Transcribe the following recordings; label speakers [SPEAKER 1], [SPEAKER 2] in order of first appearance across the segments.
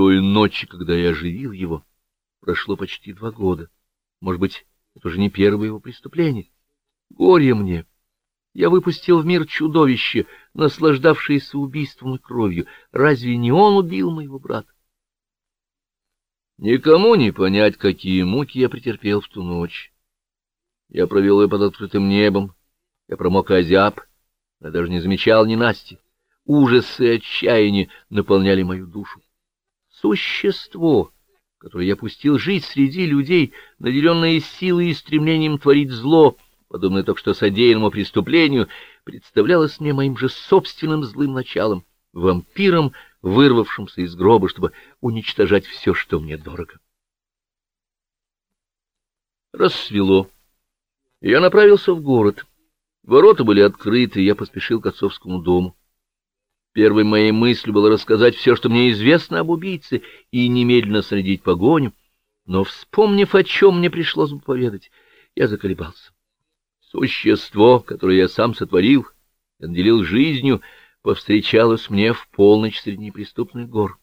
[SPEAKER 1] той ночи, когда я оживил его, прошло почти два года. Может быть, это уже не первое его преступление. Горе мне! Я выпустил в мир чудовище, наслаждавшееся убийством и кровью. Разве не он убил моего брата? Никому не понять, какие муки я претерпел в ту ночь. Я провел ее под открытым небом, я промок озяб, я даже не замечал ни Насти. Ужасы и отчаяние наполняли мою душу. Существо, которое я пустил жить среди людей, наделенное силой и стремлением творить зло, подобное только что содеянному преступлению, представлялось мне моим же собственным злым началом, вампиром, вырвавшимся из гроба, чтобы уничтожать все, что мне дорого. Рассвело. Я направился в город. Ворота были открыты, я поспешил к отцовскому дому. Первой моей мыслью было рассказать все, что мне известно об убийце, и немедленно средить погоню. Но, вспомнив, о чем мне пришлось бы поведать, я заколебался. Существо, которое я сам сотворил, отделил жизнью, повстречалось мне в полночь среди неприступных гор.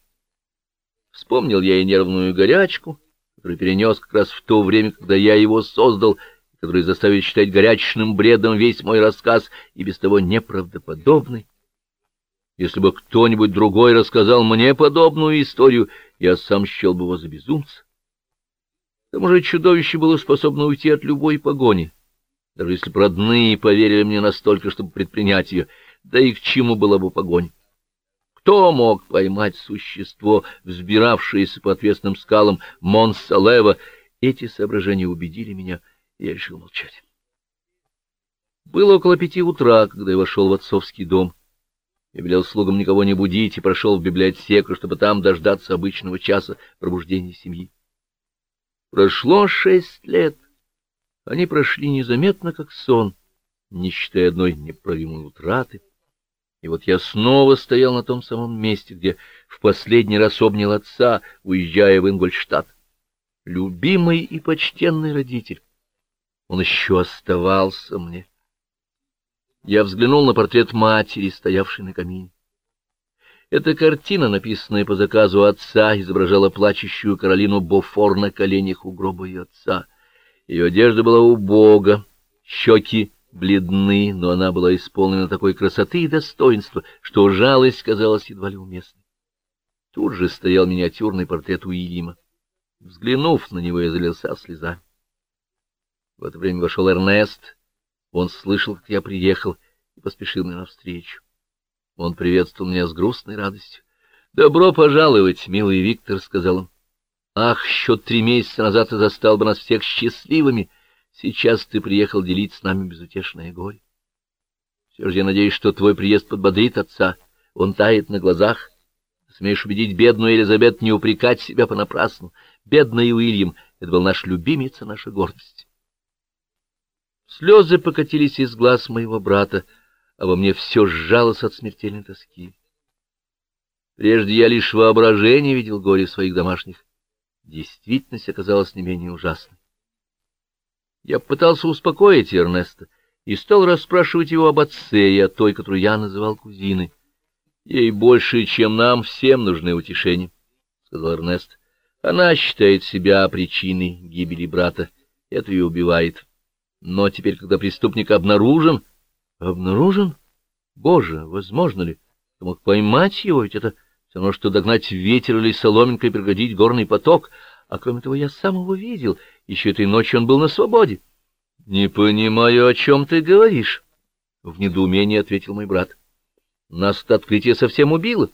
[SPEAKER 1] Вспомнил я и нервную горячку, которую перенес как раз в то время, когда я его создал, который заставит считать горячным бредом весь мой рассказ и без того неправдоподобный. Если бы кто-нибудь другой рассказал мне подобную историю, я сам счел бы его за безумца. К тому же чудовище было способно уйти от любой погони, даже если бы родные поверили мне настолько, чтобы предпринять ее, да и к чему была бы погонь. Кто мог поймать существо, взбиравшееся по отвесным скалам Монсалева? Эти соображения убедили меня, и я решил молчать. Было около пяти утра, когда я вошел в отцовский дом. Я велел слугам никого не будить и прошел в библиотеку, чтобы там дождаться обычного часа пробуждения семьи. Прошло шесть лет. Они прошли незаметно, как сон, не считая одной неправимой утраты. И вот я снова стоял на том самом месте, где в последний раз обнял отца, уезжая в Ингольштадт. Любимый и почтенный родитель. Он еще оставался мне. Я взглянул на портрет матери, стоявшей на камине. Эта картина, написанная по заказу отца, изображала плачущую Каролину Бофор на коленях у гроба ее отца. Ее одежда была убога, щеки бледны, но она была исполнена такой красоты и достоинства, что жалость казалась едва ли уместной. Тут же стоял миниатюрный портрет Уильяма. Взглянув на него, я залился слезами. В это время вошел Эрнест, он слышал, как я приехал, и поспешил мне навстречу. Он приветствовал меня с грустной радостью. — Добро пожаловать, милый Виктор, — сказал он. — Ах, еще три месяца назад ты застал бы нас всех счастливыми. Сейчас ты приехал делить с нами безутешное горе. Все же я надеюсь, что твой приезд подбодрит отца. Он тает на глазах. Смеешь убедить бедную Елизабет не упрекать себя понапрасну. Бедный Уильям — это был наш любимец и наша гордость. Слезы покатились из глаз моего брата, а во мне все сжалось от смертельной тоски. Прежде я лишь воображение видел горе своих домашних. Действительность оказалась не менее ужасной. Я пытался успокоить Эрнеста и стал расспрашивать его об отце и о той, которую я называл кузиной. Ей больше, чем нам, всем нужны утешения, — сказал Эрнест. Она считает себя причиной гибели брата. Это ее убивает. Но теперь, когда преступник обнаружен... Обнаружен? Боже, возможно ли? Ты мог поймать его, ведь это все равно, что догнать ветер или соломинкой пригодить горный поток. А кроме того, я сам его видел. Еще этой ночью он был на свободе. — Не понимаю, о чем ты говоришь, — в недоумении ответил мой брат. — Нас это открытие совсем убило.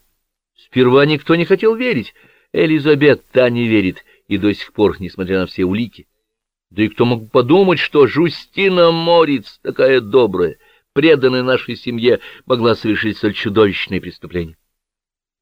[SPEAKER 1] Сперва никто не хотел верить. Элизабет та не верит, и до сих пор, несмотря на все улики. Да и кто мог подумать, что Жустина Морец, такая добрая, преданная нашей семье, могла совершить столь чудовищное преступление?